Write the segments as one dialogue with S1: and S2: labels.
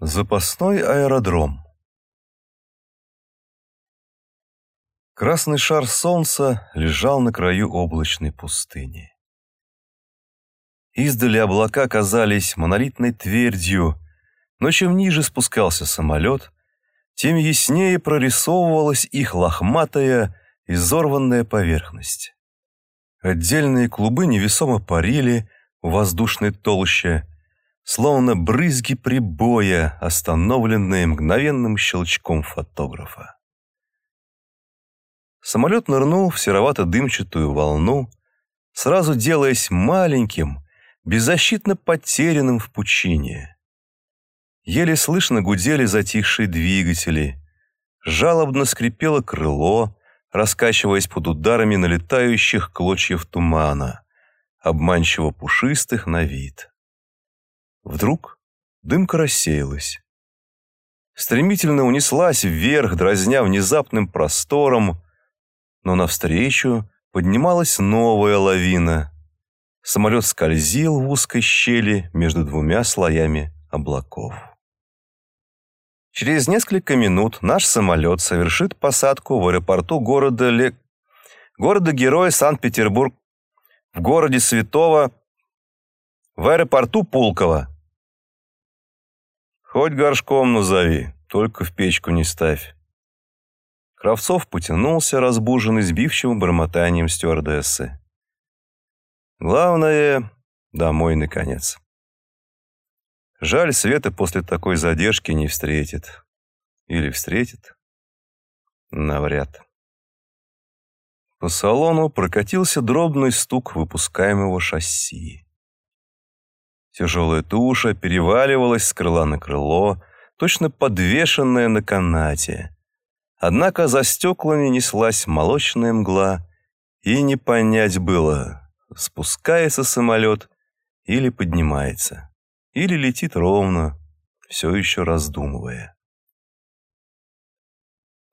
S1: Запасной аэродром Красный шар солнца лежал на краю облачной пустыни. Издали облака казались монолитной твердью, но чем ниже спускался самолет, тем яснее прорисовывалась их лохматая, изорванная поверхность. Отдельные клубы невесомо парили в воздушной толще, словно брызги прибоя, остановленные мгновенным щелчком фотографа. Самолет нырнул в серовато-дымчатую волну, сразу делаясь маленьким, беззащитно потерянным в пучине. Еле слышно гудели затихшие двигатели, жалобно скрипело крыло, раскачиваясь под ударами налетающих клочьев тумана, обманчиво пушистых на вид. Вдруг дымка рассеялась. Стремительно унеслась вверх, дразня внезапным простором, но навстречу поднималась новая лавина. Самолет скользил в узкой щели между двумя слоями облаков. Через несколько минут наш самолет совершит посадку в аэропорту города Ле... города-героя Санкт-Петербург, в городе Святого, в аэропорту Пулково. Хоть горшком назови, только в печку не ставь. Кравцов потянулся, разбуженный сбивчивым бормотанием стюардессы. Главное — домой, наконец. Жаль, Света после такой задержки не встретит. Или встретит? Навряд. По салону прокатился дробный стук выпускаемого шасси. Тяжелая туша переваливалась с крыла на крыло, точно подвешенная на канате. Однако за стеклами неслась молочная мгла, и не понять было, спускается самолет или поднимается, или летит ровно, все еще раздумывая.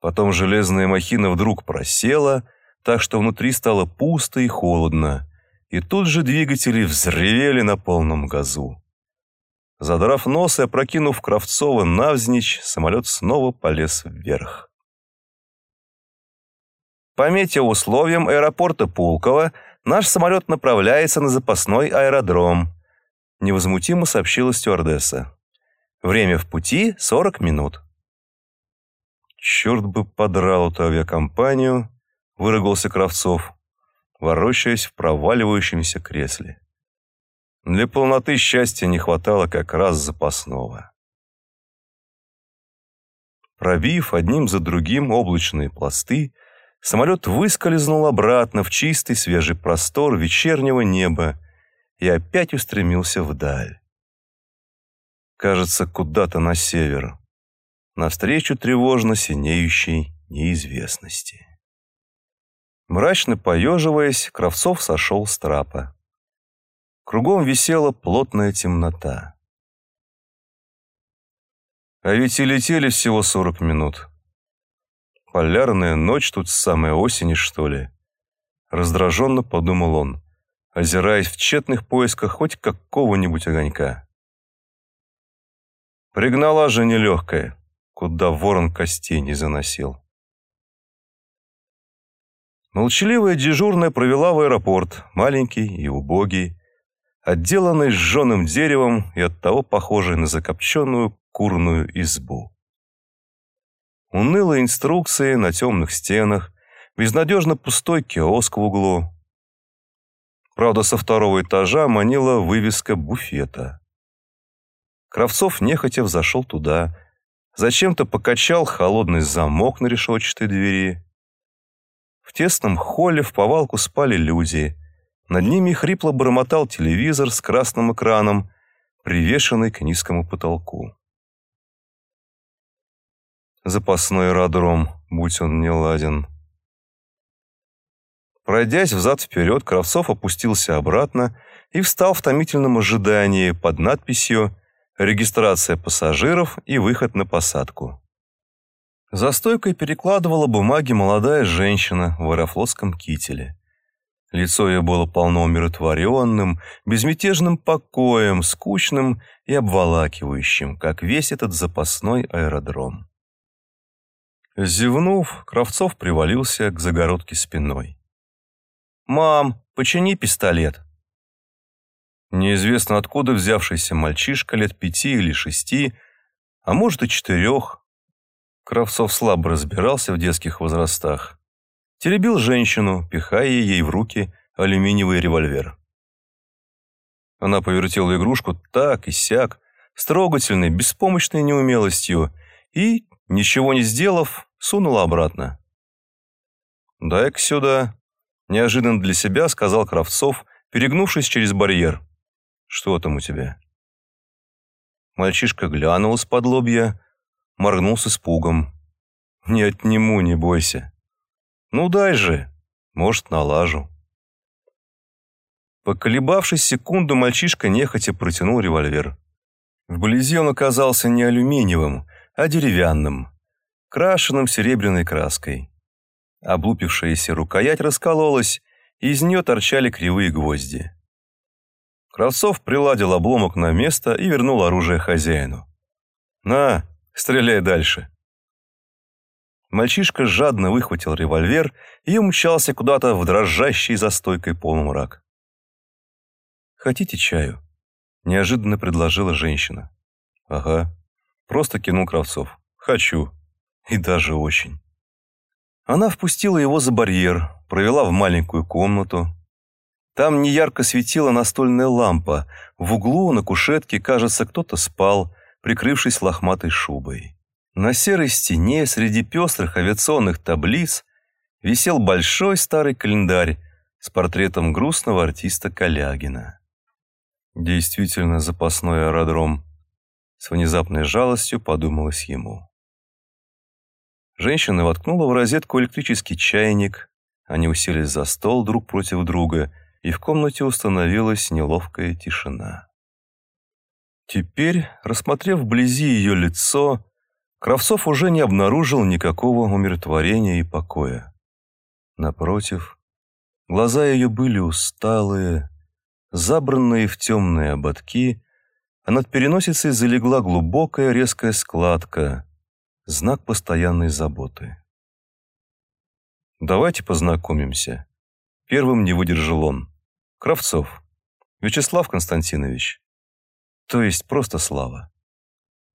S1: Потом железная махина вдруг просела, так что внутри стало пусто и холодно, и тут же двигатели взревели на полном газу. Задрав нос и опрокинув Кравцова навзничь, самолет снова полез вверх. По метеоусловиям аэропорта Пулково наш самолет направляется на запасной аэродром, невозмутимо сообщила стюардесса. Время в пути 40 минут. Черт бы подрал эту авиакомпанию, выругался Кравцов ворочаясь в проваливающемся кресле. Для полноты счастья не хватало как раз запасного. Пробив одним за другим облачные пласты, самолет выскользнул обратно в чистый свежий простор вечернего неба и опять устремился вдаль. Кажется, куда-то на север, навстречу тревожно синеющей неизвестности. Мрачно поеживаясь, Кравцов сошел с трапа. Кругом висела плотная темнота. А ведь и летели всего сорок минут. Полярная ночь тут с самой осени, что ли? Раздраженно подумал он, озираясь в тщетных поисках хоть какого-нибудь огонька. Пригнала же нелегкая, куда ворон костей не заносил. Молчаливая дежурная провела в аэропорт, маленький и убогий, отделанный сжженным деревом и оттого похожий на закопченную курную избу. Унылые инструкции на темных стенах, безнадежно пустой киоск в углу. Правда, со второго этажа манила вывеска буфета. Кравцов нехотя взошел туда, зачем-то покачал холодный замок на решетчатой двери в тесном холле в повалку спали люди. Над ними хрипло бормотал телевизор с красным экраном, привешенный к низкому потолку. Запасной аэродром, будь он не ладен. Пройдясь взад-вперед, Кравцов опустился обратно и встал в томительном ожидании под надписью «Регистрация пассажиров и выход на посадку». За стойкой перекладывала бумаги молодая женщина в аэрофлотском кителе. Лицо ее было полно умиротворенным, безмятежным покоем, скучным и обволакивающим, как весь этот запасной аэродром. Зевнув, Кравцов привалился к загородке спиной. «Мам, почини пистолет!» Неизвестно откуда взявшийся мальчишка лет пяти или шести, а может и четырех. Кравцов слабо разбирался в детских возрастах теребил женщину, пихая ей в руки алюминиевый револьвер. Она повертела игрушку так и сяк, с трогательной, беспомощной неумелостью и, ничего не сделав, сунула обратно. «Дай-ка сюда», – неожиданно для себя сказал Кравцов, перегнувшись через барьер. «Что там у тебя?» Мальчишка глянул из-под лобья, моргнул с испугом. «Не отниму, не бойся». «Ну дай же, может, налажу». Поколебавшись секунду, мальчишка нехотя протянул револьвер. Вблизи он оказался не алюминиевым, а деревянным, крашенным серебряной краской. Облупившаяся рукоять раскололась, и из нее торчали кривые гвозди. Кравцов приладил обломок на место и вернул оружие хозяину. «На, стреляй дальше». Мальчишка жадно выхватил револьвер и умчался куда-то в дрожащий за стойкой полумрак. «Хотите чаю?» – неожиданно предложила женщина. «Ага», – просто кинул Кравцов. «Хочу. И даже очень». Она впустила его за барьер, провела в маленькую комнату. Там неярко светила настольная лампа. В углу на кушетке, кажется, кто-то спал, прикрывшись лохматой шубой. На серой стене среди пестрых авиационных таблиц висел большой старый календарь с портретом грустного артиста Калягина. Действительно запасной аэродром. С внезапной жалостью подумалось ему. Женщина воткнула в розетку электрический чайник, они уселись за стол друг против друга, и в комнате установилась неловкая тишина. Теперь, рассмотрев вблизи ее лицо, Кравцов уже не обнаружил никакого умиротворения и покоя. Напротив, глаза ее были усталые, забранные в темные ободки, а над переносицей залегла глубокая резкая складка, знак постоянной заботы. «Давайте познакомимся». Первым не выдержал он. «Кравцов. Вячеслав Константинович. То есть просто Слава.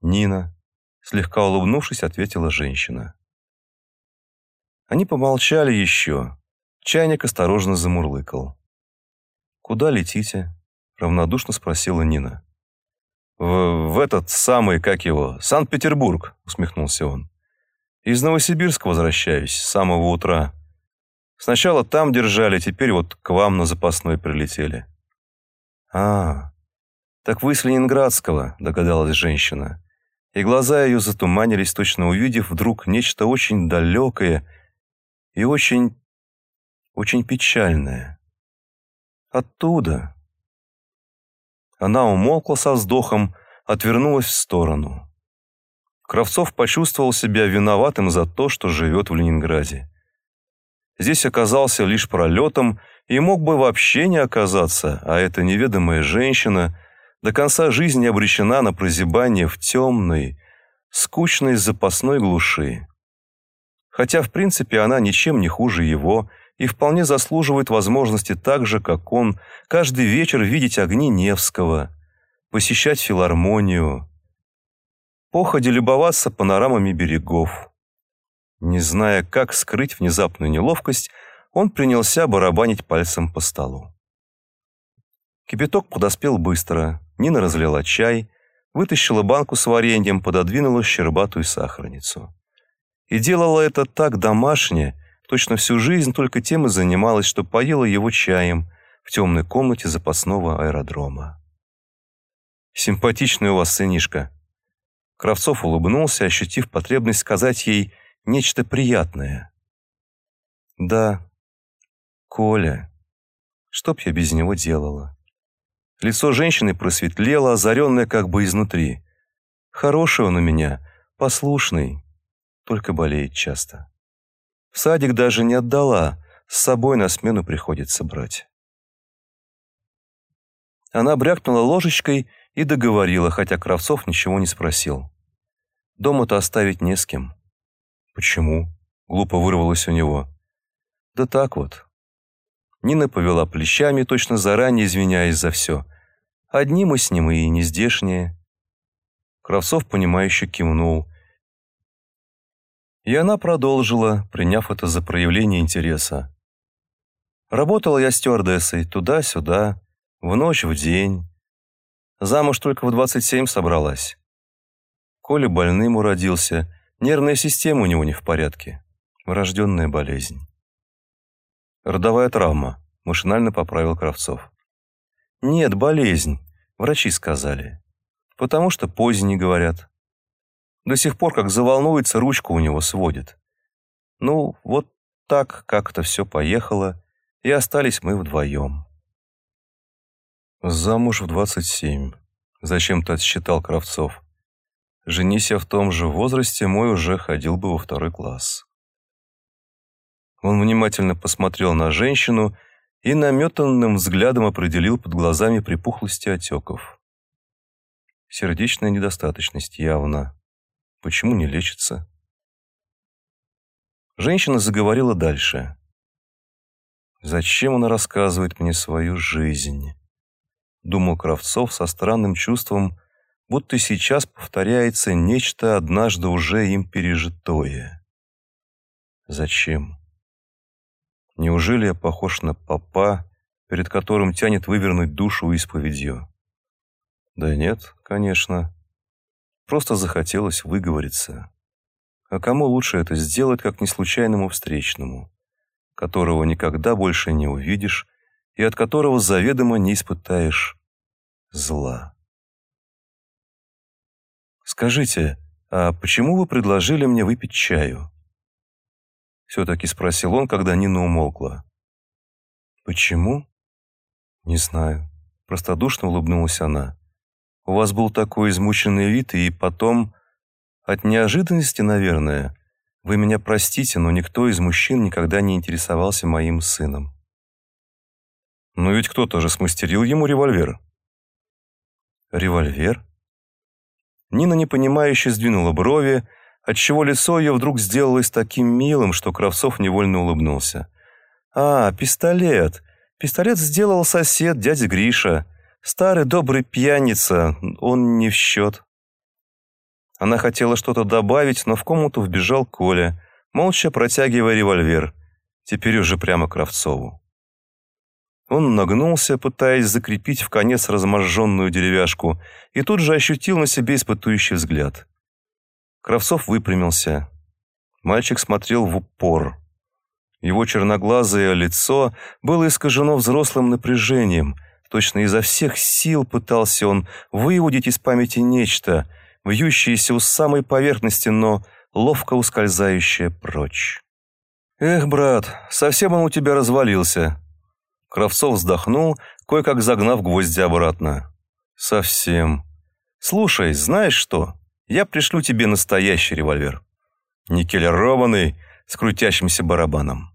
S1: Нина. Слегка улыбнувшись, ответила женщина. Они помолчали еще. Чайник осторожно замурлыкал. «Куда летите?» — равнодушно спросила Нина. «В, в этот самый, как его, Санкт-Петербург», — усмехнулся он. «Из Новосибирска возвращаюсь, с самого утра. Сначала там держали, теперь вот к вам на запасной прилетели». «А, так вы с Ленинградского», — догадалась женщина и глаза ее затуманились, точно увидев вдруг нечто очень далекое и очень, очень печальное. Оттуда. Она умолкла со вздохом, отвернулась в сторону. Кравцов почувствовал себя виноватым за то, что живет в Ленинграде. Здесь оказался лишь пролетом и мог бы вообще не оказаться, а эта неведомая женщина до конца жизни обречена на прозябание в темной, скучной запасной глуши. Хотя, в принципе, она ничем не хуже его и вполне заслуживает возможности так же, как он, каждый вечер видеть огни Невского, посещать филармонию, походе любоваться панорамами берегов. Не зная, как скрыть внезапную неловкость, он принялся барабанить пальцем по столу. Кипяток подоспел быстро, Нина разлила чай, вытащила банку с вареньем, пододвинула щербатую сахарницу. И делала это так домашне, точно всю жизнь только тем и занималась, что поела его чаем в темной комнате запасного аэродрома. «Симпатичный у вас сынишка». Кравцов улыбнулся, ощутив потребность сказать ей нечто приятное. «Да, Коля, что б я без него делала?» Лицо женщины просветлело, озаренное как бы изнутри. Хороший он у меня, послушный, только болеет часто. В садик даже не отдала, с собой на смену приходится брать. Она брякнула ложечкой и договорила, хотя Кравцов ничего не спросил. Дома-то оставить не с кем. Почему? Глупо вырвалось у него. Да так вот. Нина повела плечами, точно заранее извиняясь за все. Одни мы с ним и не здешние. Кравцов, понимающе кивнул. И она продолжила, приняв это за проявление интереса. Работала я стюардессой туда-сюда, в ночь, в день. Замуж только в 27 собралась. Коля больным уродился, нервная система у него не в порядке. Врожденная болезнь. Родовая травма, машинально поправил Кравцов. Нет, болезнь, врачи сказали. Потому что поздний, говорят. До сих пор, как заволнуется, ручку у него сводит. Ну, вот так как-то все поехало, и остались мы вдвоем. Замуж в двадцать семь. Зачем-то отсчитал Кравцов. Женись я в том же возрасте, мой уже ходил бы во второй класс. Он внимательно посмотрел на женщину и наметанным взглядом определил под глазами припухлости отеков. Сердечная недостаточность явно. Почему не лечится? Женщина заговорила дальше. «Зачем она рассказывает мне свою жизнь?» Думал Кравцов со странным чувством, будто сейчас повторяется нечто однажды уже им пережитое. Зачем? Неужели я похож на папа, перед которым тянет вывернуть душу исповедью? Да нет, конечно. Просто захотелось выговориться. А кому лучше это сделать, как не случайному встречному, которого никогда больше не увидишь и от которого заведомо не испытаешь зла? «Скажите, а почему вы предложили мне выпить чаю?» Все-таки спросил он, когда Нина умолкла. «Почему?» «Не знаю». Простодушно улыбнулась она. «У вас был такой измученный вид, и потом...» «От неожиданности, наверное. Вы меня простите, но никто из мужчин никогда не интересовался моим сыном». «Но ведь кто-то же смастерил ему револьвер». «Револьвер?» Нина непонимающе сдвинула брови, отчего лицо ее вдруг сделалось таким милым, что Кравцов невольно улыбнулся. «А, пистолет! Пистолет сделал сосед, дядя Гриша. Старый добрый пьяница, он не в счет». Она хотела что-то добавить, но в комнату вбежал Коля, молча протягивая револьвер, теперь уже прямо Кравцову. Он нагнулся, пытаясь закрепить в конец разможженную деревяшку, и тут же ощутил на себе испытующий взгляд. Кравцов выпрямился. Мальчик смотрел в упор. Его черноглазое лицо было искажено взрослым напряжением. Точно изо всех сил пытался он выудить из памяти нечто, вьющееся у самой поверхности, но ловко ускользающее прочь. «Эх, брат, совсем он у тебя развалился». Кравцов вздохнул, кое-как загнав гвозди обратно. «Совсем. Слушай, знаешь что? Я пришлю тебе настоящий револьвер. Никелированный, с крутящимся барабаном».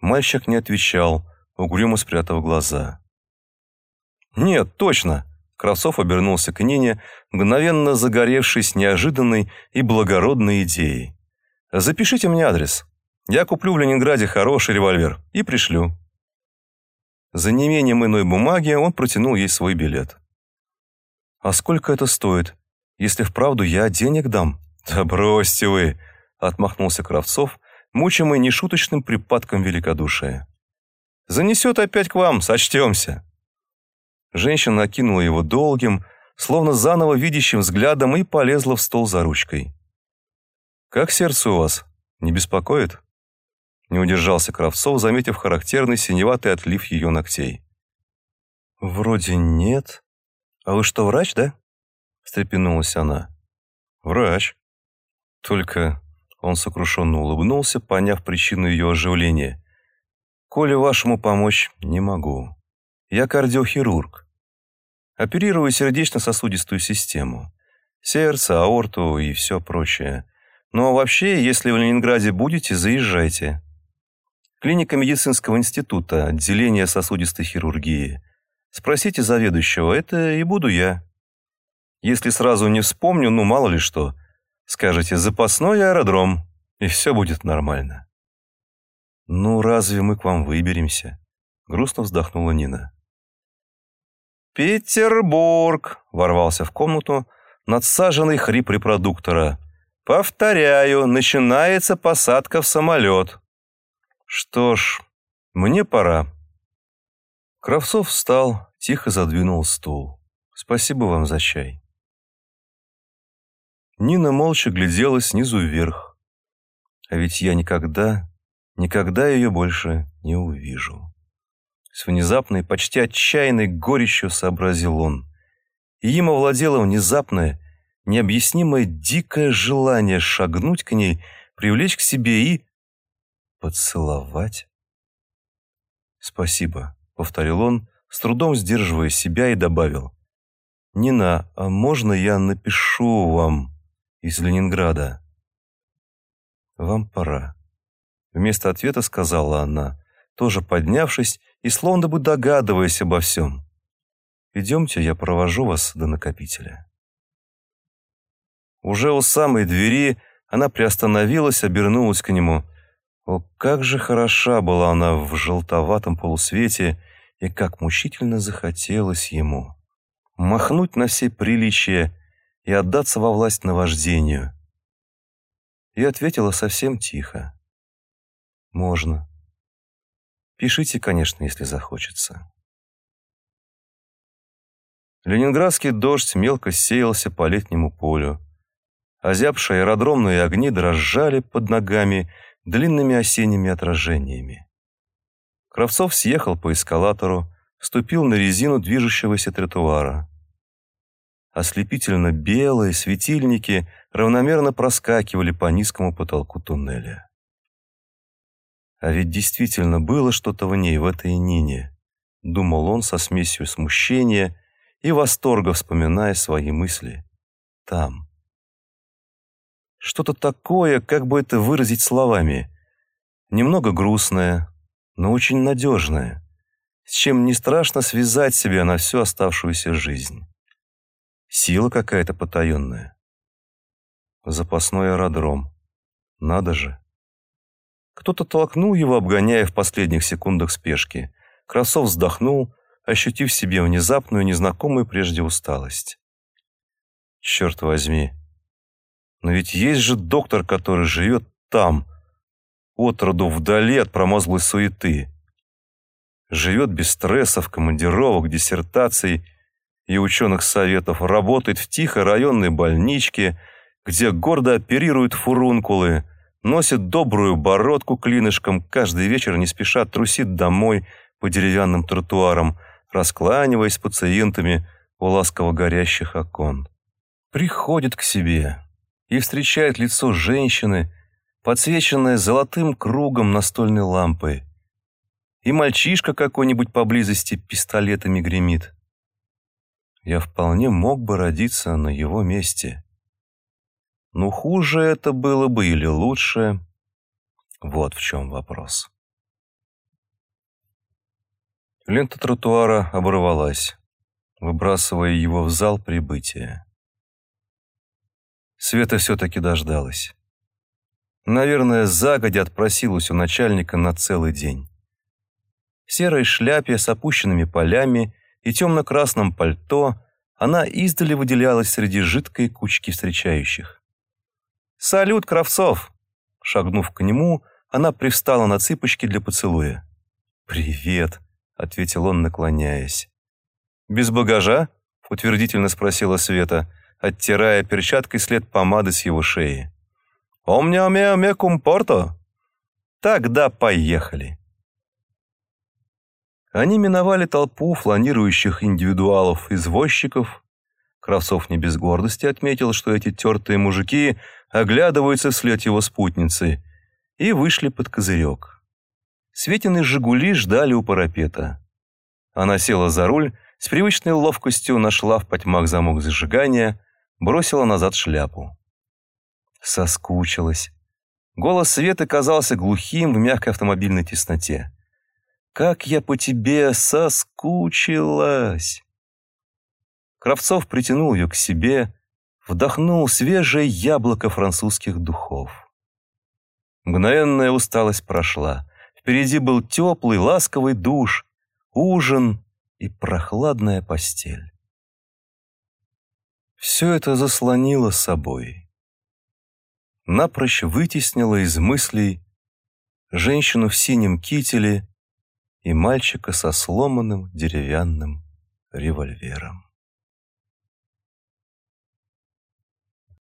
S1: Мальчик не отвечал, угрюмо спрятав глаза. «Нет, точно!» Кравцов обернулся к Нине, мгновенно загоревшись неожиданной и благородной идеей. «Запишите мне адрес. Я куплю в Ленинграде хороший револьвер и пришлю». За неимением иной бумаги он протянул ей свой билет. «А сколько это стоит?» Если вправду я денег дам». «Да бросьте вы!» — отмахнулся Кравцов, мучимый нешуточным припадком великодушия. «Занесет опять к вам, сочтемся». Женщина окинула его долгим, словно заново видящим взглядом и полезла в стол за ручкой. «Как сердце у вас? Не беспокоит?» Не удержался Кравцов, заметив характерный синеватый отлив ее ногтей. «Вроде нет. А вы что, врач, да?» Встрепенулась она. «Врач». Только он сокрушенно улыбнулся, поняв причину ее оживления. «Коле вашему помочь не могу. Я кардиохирург. Оперирую сердечно-сосудистую систему. Сердце, аорту и все прочее. Но вообще, если в Ленинграде будете, заезжайте. Клиника медицинского института, отделение сосудистой хирургии. Спросите заведующего, это и буду я. Если сразу не вспомню, ну мало ли что, скажете «запасной аэродром», и все будет нормально. «Ну, разве мы к вам выберемся?» — грустно вздохнула Нина. «Петербург!» — ворвался в комнату надсаженный хрип репродуктора. «Повторяю, начинается посадка в самолет». «Что ж, мне пора». Кравцов встал, тихо задвинул стул. «Спасибо вам за чай». Нина молча глядела снизу вверх. А ведь я никогда, никогда ее больше не увижу. С внезапной, почти отчаянной горечью сообразил он. И им овладело внезапное, необъяснимое дикое желание шагнуть к ней, привлечь к себе и... поцеловать. «Спасибо», — повторил он, с трудом сдерживая себя, и добавил. «Нина, а можно я напишу вам из Ленинграда?» «Вам пора», — вместо ответа сказала она, тоже поднявшись и словно бы догадываясь обо всем. «Идемте, я провожу вас до накопителя». Уже у самой двери она приостановилась, обернулась к нему. О, как же хороша была она в желтоватом полусвете, и как мучительно захотелось ему. Махнуть на все приличия и отдаться во власть наваждению. И ответила совсем тихо. «Можно». Пишите, конечно, если захочется. Ленинградский дождь мелко сеялся по летнему полю. Озябшие аэродромные огни дрожали под ногами длинными осенними отражениями. Кравцов съехал по эскалатору, ступил на резину движущегося тротуара. Ослепительно белые светильники равномерно проскакивали по низкому потолку туннеля. А ведь действительно было что-то в ней, в этой Нине. Думал он со смесью смущения и восторга, вспоминая свои мысли. Там. Что-то такое, как бы это выразить словами. Немного грустное, но очень надежное, с чем не страшно связать себя на всю оставшуюся жизнь. Сила какая-то потаенная. Запасной аэродром. Надо же. Кто-то толкнул его, обгоняя в последних секундах спешки. Красов вздохнул, ощутив в себе внезапную, незнакомую прежде усталость. Черт возьми. Но ведь есть же доктор, который живет там, отроду вдали от промозглой суеты. Живет без стрессов, командировок, диссертаций и ученых советов, работает в тихой районной больничке, где гордо оперируют фурункулы, носит добрую бородку клинышком, каждый вечер не спеша трусит домой по деревянным тротуарам, раскланиваясь с пациентами у ласково горящих окон. Приходит к себе и встречает лицо женщины, подсвеченное золотым кругом настольной лампы. И мальчишка какой-нибудь поблизости пистолетами гремит. Я вполне мог бы родиться на его месте. Ну, хуже это было бы или лучше? Вот в чем вопрос. Лента тротуара оборвалась, выбрасывая его в зал прибытия. Света все-таки дождалась. Наверное, загодя отпросилась у начальника на целый день. В серой шляпе с опущенными полями и темно-красном пальто она издали выделялась среди жидкой кучки встречающих. «Салют, Кравцов!» Шагнув к нему, она привстала на цыпочки для поцелуя. «Привет», — ответил он, наклоняясь. «Без багажа?» — утвердительно спросила Света, оттирая перчаткой след помады с его шеи. «Омня ме ме кумпорто?» «Тогда поехали». Они миновали толпу фланирующих индивидуалов-извозчиков. Кравцов не без гордости отметил, что эти тертые мужики оглядываются вслед его спутницы, и вышли под козырек. Светины «Жигули» ждали у парапета. Она села за руль, с привычной ловкостью нашла в потьмах замок зажигания, бросила назад шляпу. Соскучилась. Голос Светы казался глухим в мягкой автомобильной тесноте. «Как я по тебе соскучилась!» Кравцов притянул ее к себе, вдохнул свежее яблоко французских духов. Мгновенная усталость прошла. Впереди был теплый, ласковый душ, ужин и прохладная постель. Все это заслонило собой напрочь вытеснила из мыслей женщину в синем кителе и мальчика со сломанным деревянным револьвером.